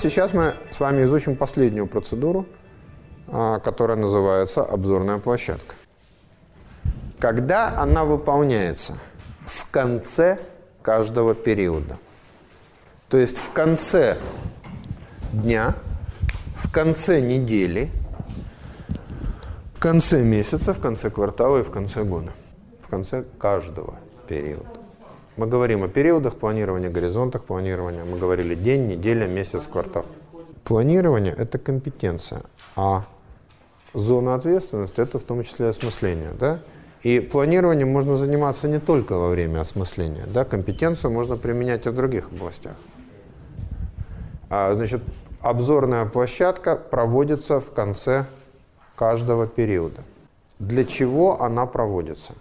вот сейчас мы с вами изучим последнюю процедуру, а, которая называется обзорная площадка. Когда она выполняется? В конце каждого периода. То есть в конце дня, в конце недели, в конце месяца, в конце квартала и в конце года. В конце каждого периода. Мы говорим о периодах планирования, горизонтах планирования. Мы говорили день, неделя, месяц, квартал. Планирование – это компетенция, а зона ответственности – это в том числе осмысление. Да? И планированием можно заниматься не только во время осмысления. Да? Компетенцию можно применять и в других областях. А, значит, обзорная площадка проводится в конце каждого периода. Для чего она проводится?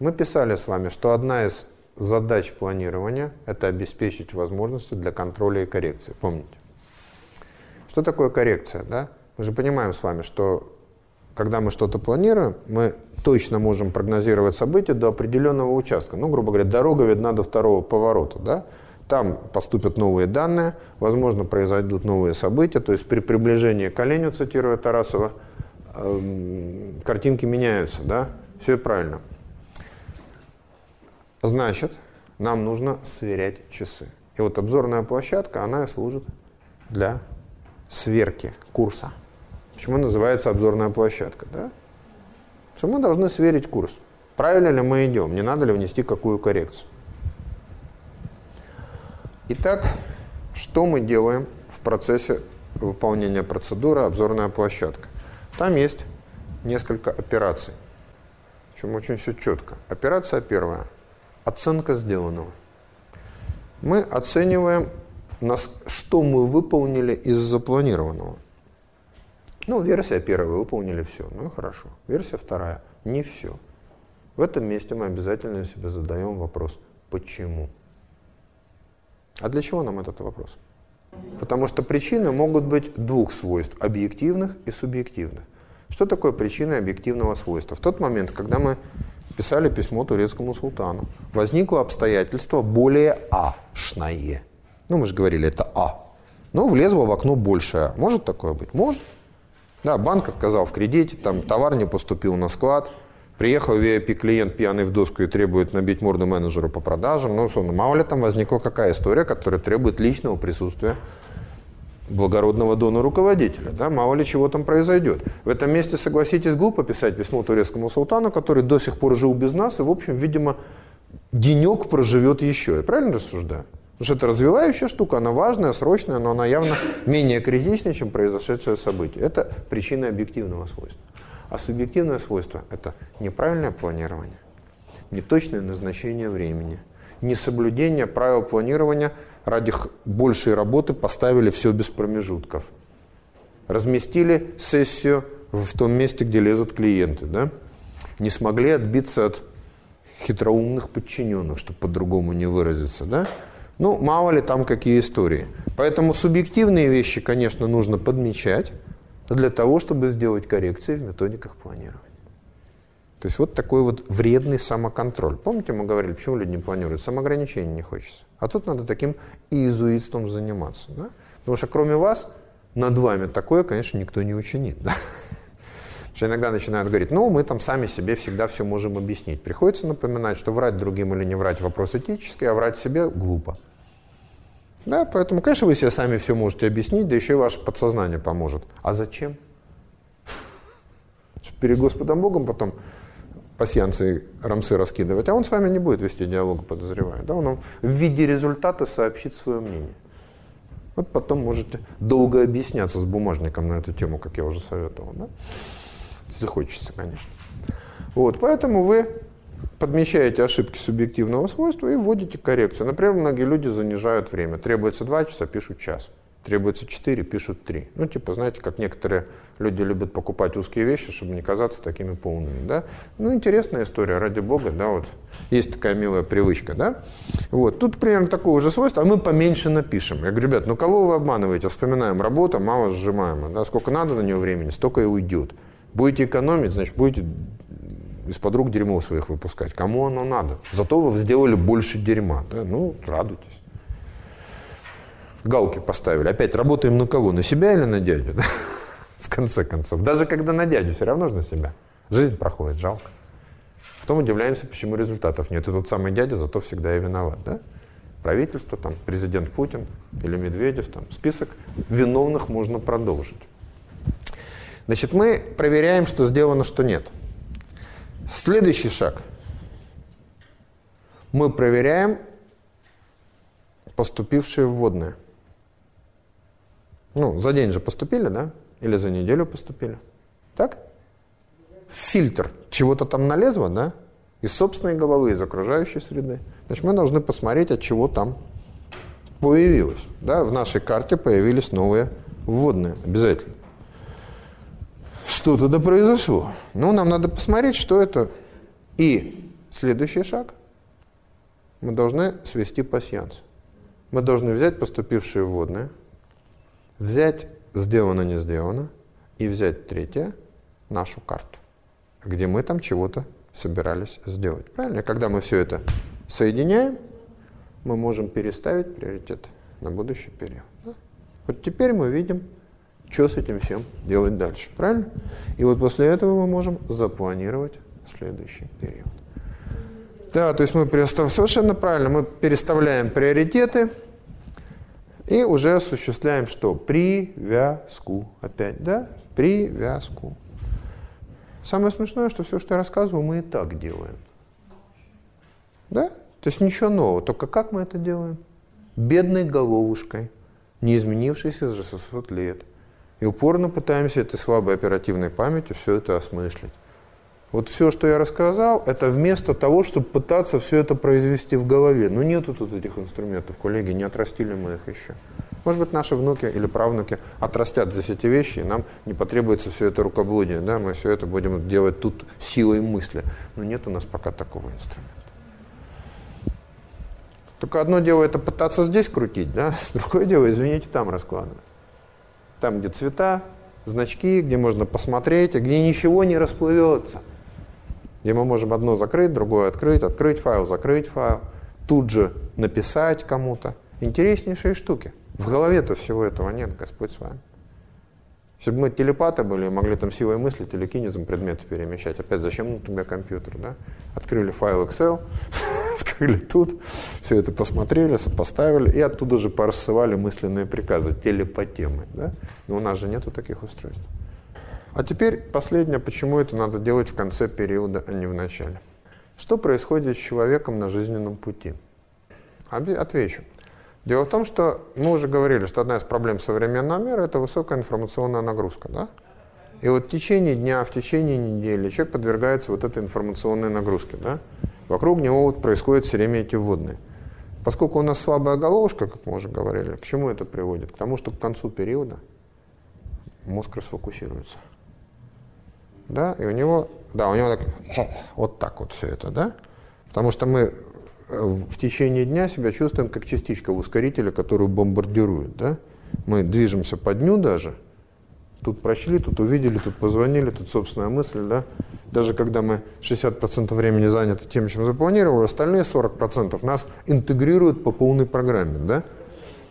Мы писали с вами, что одна из задач планирования – это обеспечить возможности для контроля и коррекции. Помните? Что такое коррекция? Да? Мы же понимаем с вами, что когда мы что-то планируем, мы точно можем прогнозировать события до определенного участка. Ну, грубо говоря, дорога видна до второго поворота. Да? Там поступят новые данные, возможно, произойдут новые события. То есть при приближении к оленю, цитируя Тарасова, э, картинки меняются. Да? Все правильно. Значит, нам нужно сверять часы. И вот обзорная площадка, она и служит для сверки курса. Почему называется обзорная площадка? Да? Что мы должны сверить курс. Правильно ли мы идем, не надо ли внести какую коррекцию. Итак, что мы делаем в процессе выполнения процедуры обзорная площадка? Там есть несколько операций. Причем очень все четко. Операция первая – Оценка сделанного. Мы оцениваем, что мы выполнили из запланированного. Ну, версия первая, выполнили все. Ну, хорошо. Версия вторая, не все. В этом месте мы обязательно себе задаем вопрос, почему? А для чего нам этот вопрос? Потому что причины могут быть двух свойств, объективных и субъективных. Что такое причина объективного свойства? В тот момент, когда мы писали письмо турецкому султану. Возникло обстоятельство более А-шное. Ну, мы же говорили, это А. Ну, влезло в окно большее. Может такое быть? Может. Да, банк отказал в кредите, там товар не поступил на склад. Приехал VIP-клиент пьяный в доску и требует набить морду менеджеру по продажам. Ну, мало ли там возникла какая история, которая требует личного присутствия благородного дона руководителя. Да? Мало ли чего там произойдет. В этом месте, согласитесь, глупо писать письмо турецкому султану, который до сих пор жил без нас и, в общем, видимо, денек проживет еще. Я правильно рассуждаю? Потому что это развивающая штука, она важная, срочная, но она явно менее критичная, чем произошедшее событие. Это причина объективного свойства. А субъективное свойство – это неправильное планирование, неточное назначение времени, несоблюдение правил планирования – ради большей работы поставили все без промежутков. Разместили сессию в том месте, где лезут клиенты. Да? Не смогли отбиться от хитроумных подчиненных, чтобы по-другому не выразиться. Да? Ну, мало ли там какие истории. Поэтому субъективные вещи, конечно, нужно подмечать для того, чтобы сделать коррекции в методиках планирования. То есть вот такой вот вредный самоконтроль. Помните, мы говорили, почему люди не планируют? Самоограничения не хочется. А тут надо таким иезуитством заниматься. Да? Потому что кроме вас, над вами такое, конечно, никто не учинит. Да? Что иногда начинают говорить, ну, мы там сами себе всегда все можем объяснить. Приходится напоминать, что врать другим или не врать вопрос этический, а врать себе глупо. Да, поэтому, конечно, вы себе сами все можете объяснить, да еще и ваше подсознание поможет. А зачем? Перед Господом Богом потом пассианцы рамсы раскидывать, а он с вами не будет вести диалог, подозреваю. Да? Он вам в виде результата сообщит свое мнение. Вот потом можете долго объясняться с бумажником на эту тему, как я уже советовал. Да? Если хочется, конечно. Вот, поэтому вы подмечаете ошибки субъективного свойства и вводите коррекцию. Например, многие люди занижают время. Требуется 2 часа, пишут час. Требуется 4, пишут 3. Ну, типа, знаете, как некоторые люди любят покупать узкие вещи, чтобы не казаться такими полными, да. Ну, интересная история, ради бога, да, вот. Есть такая милая привычка, да. Вот, тут примерно такого же свойства, а мы поменьше напишем. Я говорю, ребят, ну кого вы обманываете? Вспоминаем, работа мало сжимаемая, да, сколько надо на нее времени, столько и уйдет. Будете экономить, значит, будете из-под рук дерьмо своих выпускать. Кому оно надо? Зато вы сделали больше дерьма, да, ну, радуйтесь. Галки поставили. Опять работаем на кого? На себя или на дядю? В конце концов. Даже когда на дядю, все равно же на себя. Жизнь проходит, жалко. Потом удивляемся, почему результатов нет. И тот самый дядя зато всегда и виноват. Да? Правительство, там, президент Путин или Медведев. Там, список виновных можно продолжить. Значит, мы проверяем, что сделано, что нет. Следующий шаг. Мы проверяем поступившие вводные. Ну, за день же поступили, да? Или за неделю поступили. Так? Фильтр. Чего-то там налезло, да? Из собственной головы, из окружающей среды. Значит, мы должны посмотреть, от чего там появилось. Да? В нашей карте появились новые вводные обязательно. Что тогда произошло? Ну, нам надо посмотреть, что это. И следующий шаг. Мы должны свести пассианс. Мы должны взять поступившие вводные, взять сделано, не сделано, и взять третье, нашу карту, где мы там чего-то собирались сделать. Правильно? Когда мы все это соединяем, мы можем переставить приоритет на будущий период. Да? Вот теперь мы видим, что с этим всем делать дальше. Правильно? И вот после этого мы можем запланировать следующий период. Да, то есть мы переставляем, совершенно правильно, мы переставляем приоритеты и уже осуществляем что? Привязку. Опять, да? Привязку. Самое смешное, что все, что я рассказываю, мы и так делаем. Да? То есть ничего нового. Только как мы это делаем? Бедной головушкой, не изменившейся за 600 лет. И упорно пытаемся этой слабой оперативной памятью все это осмыслить. Вот все, что я рассказал, это вместо того, чтобы пытаться все это произвести в голове. Ну, нету тут этих инструментов, коллеги, не отрастили мы их еще. Может быть, наши внуки или правнуки отрастят здесь эти вещи, и нам не потребуется все это рукоблудие, да, мы все это будем делать тут силой мысли. Но нет у нас пока такого инструмента. Только одно дело это пытаться здесь крутить, да, другое дело, извините, там раскладывать. Там, где цвета, значки, где можно посмотреть, а где ничего не расплывется где мы можем одно закрыть, другое открыть, открыть файл, закрыть файл, тут же написать кому-то. Интереснейшие штуки. В голове-то всего этого нет, Господь с вами. Если бы мы телепаты были, могли там силой мысли телекинезом предметы перемещать, опять зачем ну, тогда компьютер, да? Открыли файл Excel, открыли тут, все это посмотрели, сопоставили, и оттуда же порассылали мысленные приказы, телепатемы, да? Но у нас же нету таких устройств. А теперь последнее, почему это надо делать в конце периода, а не в начале. Что происходит с человеком на жизненном пути? Отвечу. Дело в том, что мы уже говорили, что одна из проблем современного мира – это высокая информационная нагрузка. Да? И вот в течение дня, в течение недели человек подвергается вот этой информационной нагрузке. Да? Вокруг него вот происходят все время эти вводные. Поскольку у нас слабая головушка, как мы уже говорили, к чему это приводит? К тому, что к концу периода мозг расфокусируется да, и у него, да, у него так, вот так вот все это, да, потому что мы э, в течение дня себя чувствуем как частичка в ускорителе, которую бомбардирует, да, мы движемся по дню даже, тут прочли, тут увидели, тут позвонили, тут собственная мысль, да, даже когда мы 60% времени заняты тем, чем запланировали, остальные 40% нас интегрируют по полной программе, да,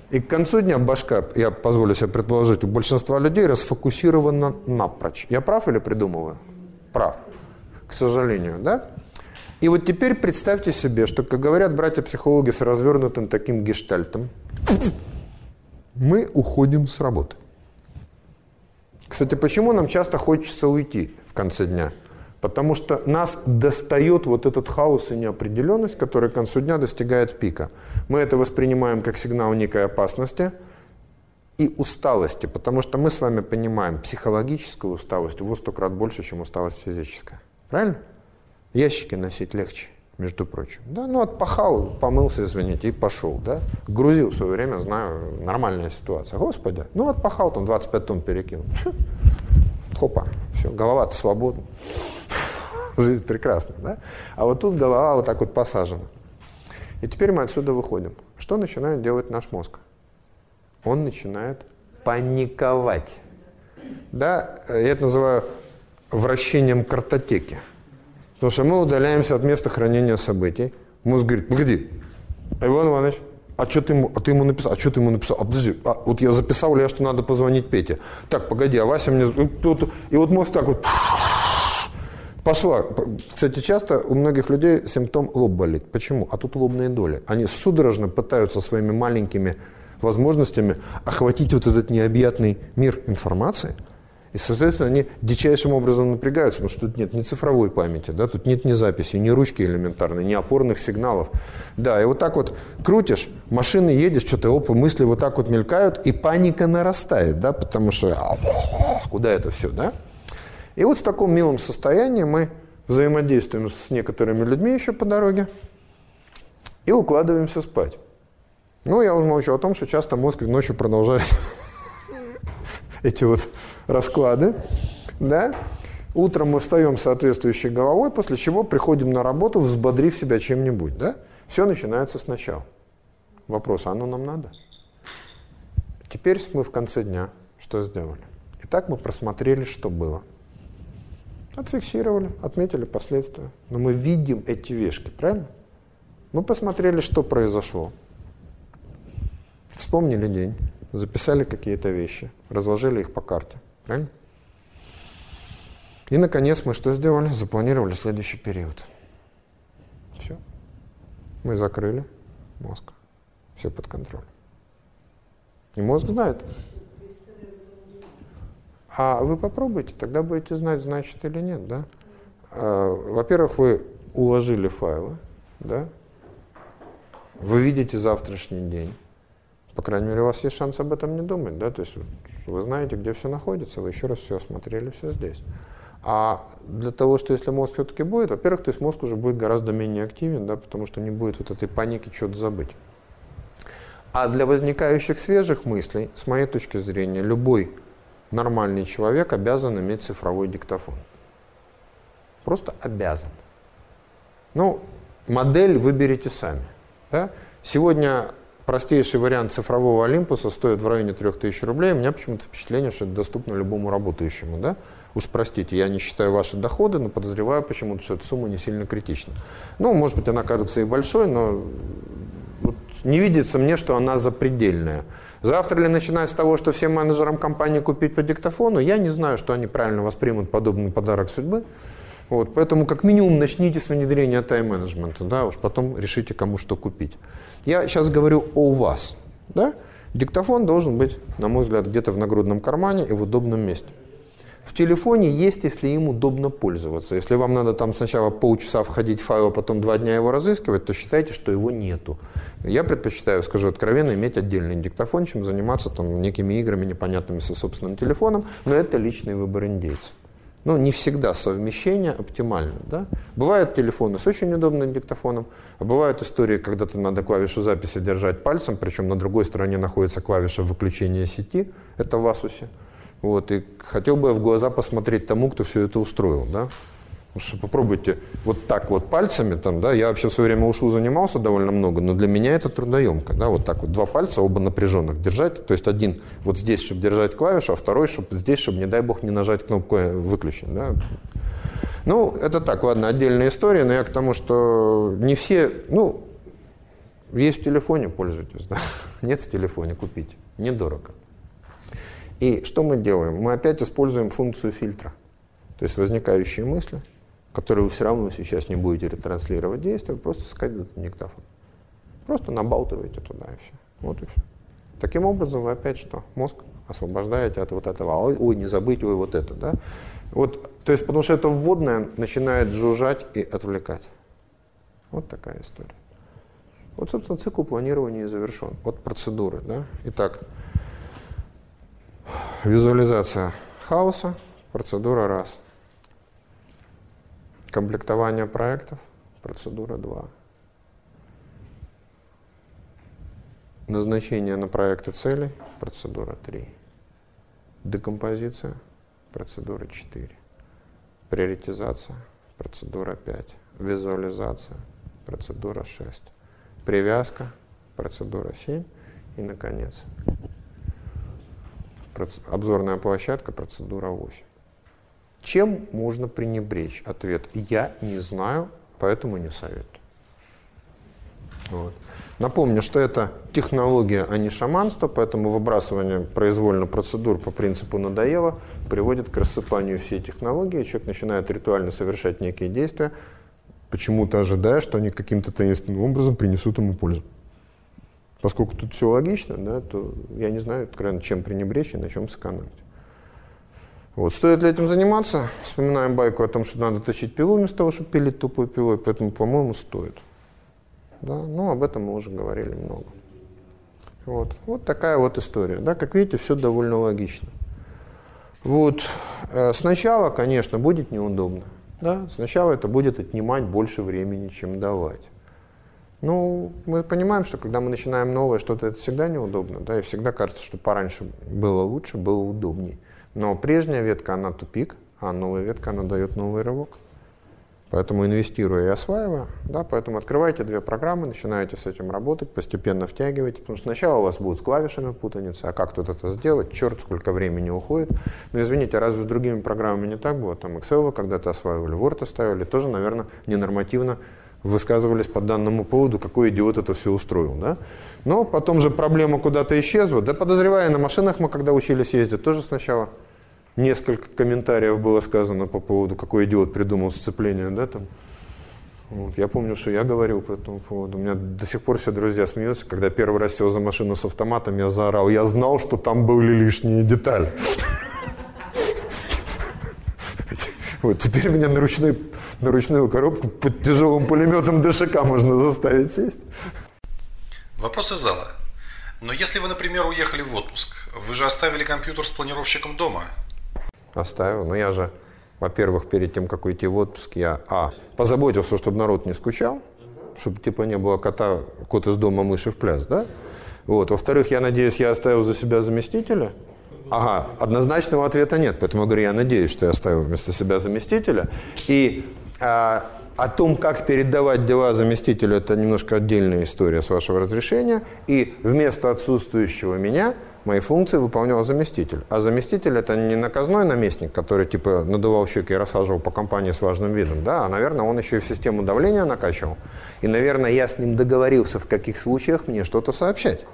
и к концу дня башка, я позволю себе предположить, у большинства людей расфокусирована напрочь. Я прав или придумываю? Прав. К сожалению, да? И вот теперь представьте себе, что, как говорят братья-психологи с развернутым таким гештальтом, мы уходим с работы. Кстати, почему нам часто хочется уйти в конце дня? Потому что нас достает вот этот хаос и неопределенность, который к концу дня достигает пика. Мы это воспринимаем как сигнал некой опасности и усталости, потому что мы с вами понимаем, психологическая усталость вас сто крат больше, чем усталость физическая. Правильно? Ящики носить легче, между прочим. Да, ну отпахал, помылся, извините, и пошел. Да? Грузил в свое время, знаю, нормальная ситуация. Господи, ну отпахал, там 25 тонн перекинул. Хопа, все, голова-то свободна. Жизнь прекрасна, да? А вот тут голова вот так вот посажена. И теперь мы отсюда выходим. Что начинает делать наш мозг? Он начинает паниковать. Да, я это называю вращением картотеки. Потому что мы удаляемся от места хранения событий. Мозг говорит, погоди, Иван Иванович, а что ты ему, а ты ему написал, а что ты ему написал, а подожди, а, вот я записал ли я, что надо позвонить Пете. Так, погоди, а Вася мне, и вот мозг так вот пошла. Кстати, часто у многих людей симптом лоб болит. Почему? А тут лобные доли. Они судорожно пытаются своими маленькими возможностями охватить вот этот необъятный мир информации – и, соответственно, они дичайшим образом напрягаются, потому что тут нет ни цифровой памяти, да, тут нет ни записи, ни ручки элементарной, ни опорных сигналов. Да, и вот так вот крутишь, машины едешь, что-то опа, мысли вот так вот мелькают, и паника нарастает, да, потому что куда это все, да? И вот в таком милом состоянии мы взаимодействуем с некоторыми людьми еще по дороге и укладываемся спать. Ну, я уже молчу о том, что часто мозг ночью продолжает эти вот расклады, да, утром мы встаем соответствующей головой, после чего приходим на работу, взбодрив себя чем-нибудь, да, все начинается сначала. Вопрос, а оно нам надо? Теперь мы в конце дня что сделали? Итак, мы просмотрели, что было. Отфиксировали, отметили последствия. Но мы видим эти вешки, правильно? Мы посмотрели, что произошло. Вспомнили день, записали какие-то вещи, разложили их по карте. Правильно? И, наконец, мы что сделали? Запланировали следующий период. Все. Мы закрыли мозг. Все под контролем. И мозг знает. А вы попробуйте, тогда будете знать, значит или нет, да? А, во-первых, вы уложили файлы, да? Вы видите завтрашний день. По крайней мере, у вас есть шанс об этом не думать, да? То есть вы знаете, где все находится, вы еще раз все осмотрели, все здесь. А для того, что если мозг все-таки будет, во-первых, то есть мозг уже будет гораздо менее активен, да, потому что не будет вот этой паники что-то забыть. А для возникающих свежих мыслей, с моей точки зрения, любой нормальный человек обязан иметь цифровой диктофон. Просто обязан. Ну, модель выберите сами. Да? Сегодня простейший вариант цифрового Олимпуса стоит в районе 3000 рублей. У меня почему-то впечатление, что это доступно любому работающему. Да? Уж простите, я не считаю ваши доходы, но подозреваю почему-то, что эта сумма не сильно критична. Ну, может быть, она кажется и большой, но вот не видится мне, что она запредельная. Завтра ли начинать с того, что всем менеджерам компании купить по диктофону, я не знаю, что они правильно воспримут подобный подарок судьбы. Вот, поэтому как минимум начните с внедрения тайм-менеджмента, да, уж потом решите, кому что купить. Я сейчас говорю о вас. Да? Диктофон должен быть, на мой взгляд, где-то в нагрудном кармане и в удобном месте. В телефоне есть, если им удобно пользоваться. Если вам надо там сначала полчаса входить в файл, а потом два дня его разыскивать, то считайте, что его нету. Я предпочитаю, скажу откровенно, иметь отдельный диктофон, чем заниматься там некими играми непонятными со собственным телефоном, но это личный выбор индейца. Ну, не всегда совмещение оптимально. Да? Бывают телефоны с очень удобным диктофоном, а бывают истории, когда ты надо клавишу записи держать пальцем, причем на другой стороне находится клавиша выключения сети, это в Asus. Вот, и хотел бы в глаза посмотреть тому, кто все это устроил. Да? Потому что попробуйте вот так вот пальцами, там, да, я вообще в свое время ушу занимался довольно много, но для меня это трудоемко, да, вот так вот два пальца, оба напряженных держать, то есть один вот здесь, чтобы держать клавишу, а второй, чтобы здесь, чтобы, не дай бог, не нажать кнопку «выключить», да. Ну, это так, ладно, отдельная история, но я к тому, что не все, ну, есть в телефоне, пользуйтесь, да, нет в телефоне, купите, недорого. И что мы делаем? Мы опять используем функцию фильтра. То есть возникающие мысли – который вы все равно сейчас не будете ретранслировать действия, просто сказать этот диктофон. Просто набалтываете туда и все. Вот и все. Таким образом вы опять что? Мозг освобождаете от вот этого. Ой, не забыть, ой, вот это, да? Вот, то есть, потому что это вводное начинает жужжать и отвлекать. Вот такая история. Вот, собственно, цикл планирования завершен. Вот процедуры, да? Итак, визуализация хаоса, процедура раз – Комплектование проектов, процедура 2. Назначение на проекты целей, процедура 3. Декомпозиция, процедура 4. Приоритизация, процедура 5. Визуализация, процедура 6. Привязка, процедура 7. И, наконец, обзорная площадка, процедура 8. Чем можно пренебречь? Ответ – я не знаю, поэтому не советую. Вот. Напомню, что это технология, а не шаманство, поэтому выбрасывание произвольно процедур по принципу надоело приводит к рассыпанию всей технологии. Человек начинает ритуально совершать некие действия, почему-то ожидая, что они каким-то таинственным образом принесут ему пользу. Поскольку тут все логично, да, то я не знаю, откровенно, чем пренебречь и на чем сэкономить. Вот. Стоит ли этим заниматься? Вспоминаем байку о том, что надо точить пилу вместо того, чтобы пилить тупой пилой, поэтому, по-моему, стоит. Да? Ну, об этом мы уже говорили много. Вот. вот такая вот история. Да? Как видите, все довольно логично. Вот. Э, сначала, конечно, будет неудобно. Да? Сначала это будет отнимать больше времени, чем давать. Ну, мы понимаем, что когда мы начинаем новое что-то, это всегда неудобно, да, и всегда кажется, что пораньше было лучше, было удобнее. Но прежняя ветка, она тупик, а новая ветка, она дает новый рывок. Поэтому инвестируя и осваивая, да, поэтому открывайте две программы, начинаете с этим работать, постепенно втягивайте, потому что сначала у вас будут с клавишами путаница, а как тут это сделать, черт, сколько времени уходит. Но извините, разве с другими программами не так было? Там Excel вы когда-то осваивали, Word оставили, тоже, наверное, ненормативно высказывались по данному поводу, какой идиот это все устроил. Да? Но потом же проблема куда-то исчезла. Да подозревая, на машинах мы, когда учились ездить, тоже сначала несколько комментариев было сказано по поводу, какой идиот придумал сцепление. Да, там. Вот. Я помню, что я говорил по этому поводу. У меня до сих пор все друзья смеются, когда первый раз сел за машину с автоматом, я заорал. Я знал, что там были лишние детали. Вот теперь меня на ручной на ручную коробку под тяжелым пулеметом ДШК можно заставить сесть. Вопрос из зала. Но если вы, например, уехали в отпуск, вы же оставили компьютер с планировщиком дома? Оставил. Но я же, во-первых, перед тем, как уйти в отпуск, я, а, позаботился, чтобы народ не скучал, чтобы, типа, не было кота, кот из дома, мыши в пляс, да? Вот. Во-вторых, я надеюсь, я оставил за себя заместителя, Ага, однозначного ответа нет, поэтому я говорю, я надеюсь, что я оставил вместо себя заместителя. И а, о том, как передавать дела заместителю, это немножко отдельная история с вашего разрешения. И вместо отсутствующего меня мои функции выполнял заместитель. А заместитель это не наказной наместник, который типа надувал щеки и рассаживал по компании с важным видом, да, а, наверное, он еще и в систему давления накачивал. И, наверное, я с ним договорился, в каких случаях мне что-то сообщать.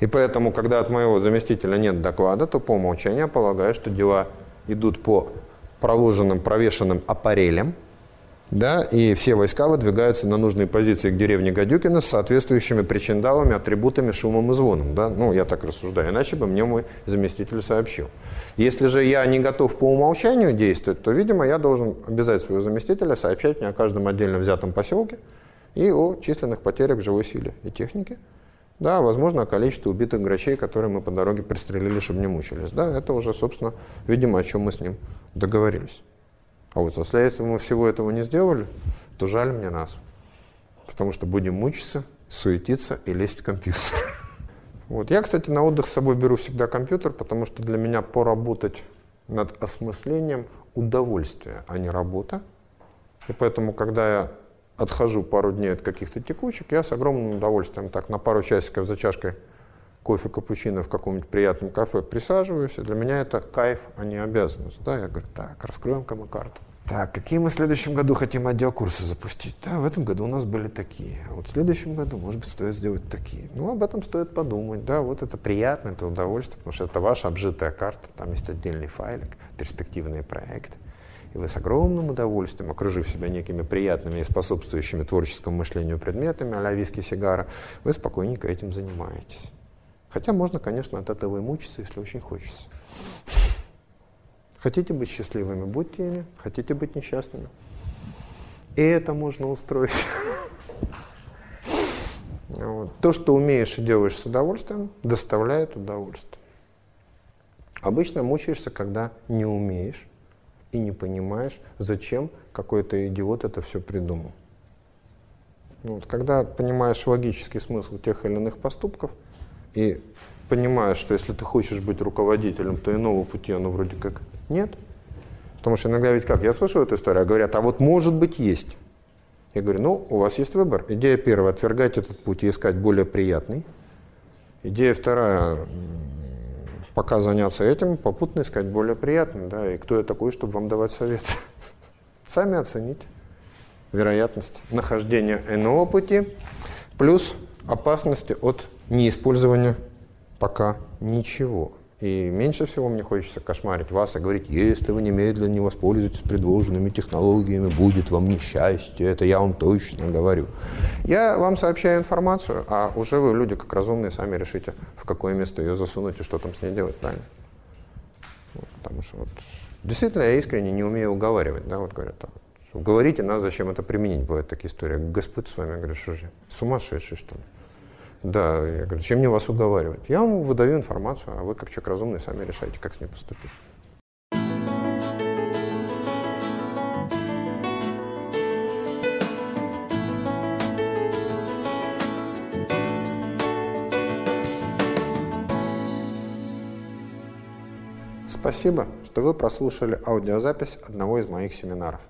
И поэтому, когда от моего заместителя нет доклада, то по умолчанию я полагаю, что дела идут по проложенным, провешенным аппарелям, да, и все войска выдвигаются на нужные позиции к деревне Гадюкина с соответствующими причиндалами, атрибутами, шумом и звоном. Да? Ну, я так рассуждаю, иначе бы мне мой заместитель сообщил. Если же я не готов по умолчанию действовать, то, видимо, я должен обязать своего заместителя сообщать мне о каждом отдельно взятом поселке и о численных потерях живой силе и технике. Да, возможно, о количестве убитых грачей, которые мы по дороге пристрелили, чтобы не мучились. Да, это уже, собственно, видимо, о чем мы с ним договорились. А вот если мы всего этого не сделали, то жаль мне нас. Потому что будем мучиться, суетиться и лезть в компьютер. Вот. Я, кстати, на отдых с собой беру всегда компьютер, потому что для меня поработать над осмыслением удовольствие, а не работа. И поэтому, когда я отхожу пару дней от каких-то текучек, я с огромным удовольствием так на пару часиков за чашкой кофе, капучино в каком-нибудь приятном кафе присаживаюсь, и для меня это кайф, а не обязанность. Да, я говорю, так, раскроем-ка мы карту. Так, какие мы в следующем году хотим аудиокурсы запустить? Да, в этом году у нас были такие. А вот в следующем году, может быть, стоит сделать такие. Ну, об этом стоит подумать. Да, вот это приятно, это удовольствие, потому что это ваша обжитая карта, там есть отдельный файлик, перспективные проекты. И вы с огромным удовольствием, окружив себя некими приятными и способствующими творческому мышлению предметами, а-ля виски, сигара, вы спокойненько этим занимаетесь. Хотя можно, конечно, от этого и мучиться, если очень хочется. Хотите быть счастливыми, будьте ими. Хотите быть несчастными. И это можно устроить. То, что умеешь и делаешь с удовольствием, доставляет удовольствие. Обычно мучаешься, когда не умеешь и не понимаешь, зачем какой-то идиот это все придумал. Вот. Когда понимаешь логический смысл тех или иных поступков и понимаешь, что если ты хочешь быть руководителем, то иного пути оно вроде как нет. Потому что иногда ведь как, я слышу эту историю, а говорят, а вот может быть есть. Я говорю, ну, у вас есть выбор. Идея первая, отвергать этот путь и искать более приятный. Идея вторая, пока заняться этим, попутно искать более приятный. Да? И кто я такой, чтобы вам давать совет? Сами оцените вероятность нахождения иного пути. Плюс опасности от неиспользования пока ничего. И меньше всего мне хочется кошмарить вас и говорить, если вы немедленно не воспользуетесь предложенными технологиями, будет вам несчастье, это я вам точно говорю. Я вам сообщаю информацию, а уже вы, люди как разумные, сами решите, в какое место ее засунуть и что там с ней делать, правильно? Вот, потому что вот, действительно я искренне не умею уговаривать, да, вот говорят, а, уговорите нас, зачем это применить, бывают такие истории. Господь с вами, говорю, что же, сумасшедший что ли? Да, я говорю, зачем мне вас уговаривать? Я вам выдаю информацию, а вы, как человек разумный, сами решаете, как с ней поступить. Спасибо, что вы прослушали аудиозапись одного из моих семинаров.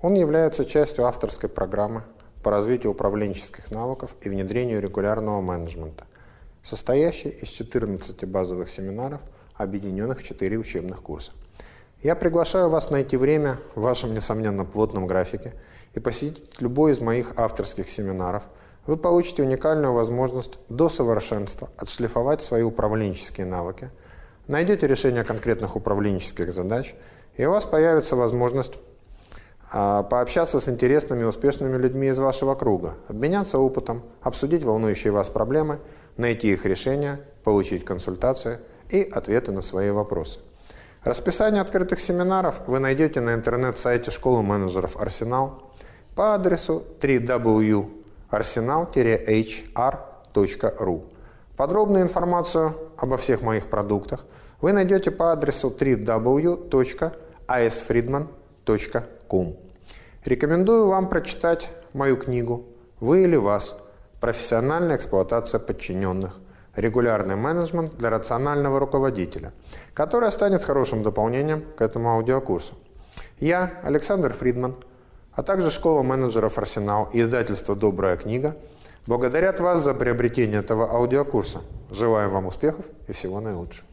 Он является частью авторской программы по развитию управленческих навыков и внедрению регулярного менеджмента, состоящий из 14 базовых семинаров, объединенных в 4 учебных курса. Я приглашаю вас найти время в вашем, несомненно, плотном графике и посетить любой из моих авторских семинаров. Вы получите уникальную возможность до совершенства отшлифовать свои управленческие навыки, найдете решение конкретных управленческих задач, и у вас появится возможность пообщаться с интересными успешными людьми из вашего круга, обменяться опытом, обсудить волнующие вас проблемы, найти их решения, получить консультации и ответы на свои вопросы. Расписание открытых семинаров вы найдете на интернет-сайте школы менеджеров «Арсенал» по адресу www.arsenal-hr.ru. Подробную информацию обо всех моих продуктах вы найдете по адресу www.asfriedman.ru ком. Рекомендую вам прочитать мою книгу «Вы или вас. Профессиональная эксплуатация подчиненных. Регулярный менеджмент для рационального руководителя», которая станет хорошим дополнением к этому аудиокурсу. Я, Александр Фридман, а также школа менеджеров «Арсенал» и издательство «Добрая книга» благодарят вас за приобретение этого аудиокурса. Желаем вам успехов и всего наилучшего.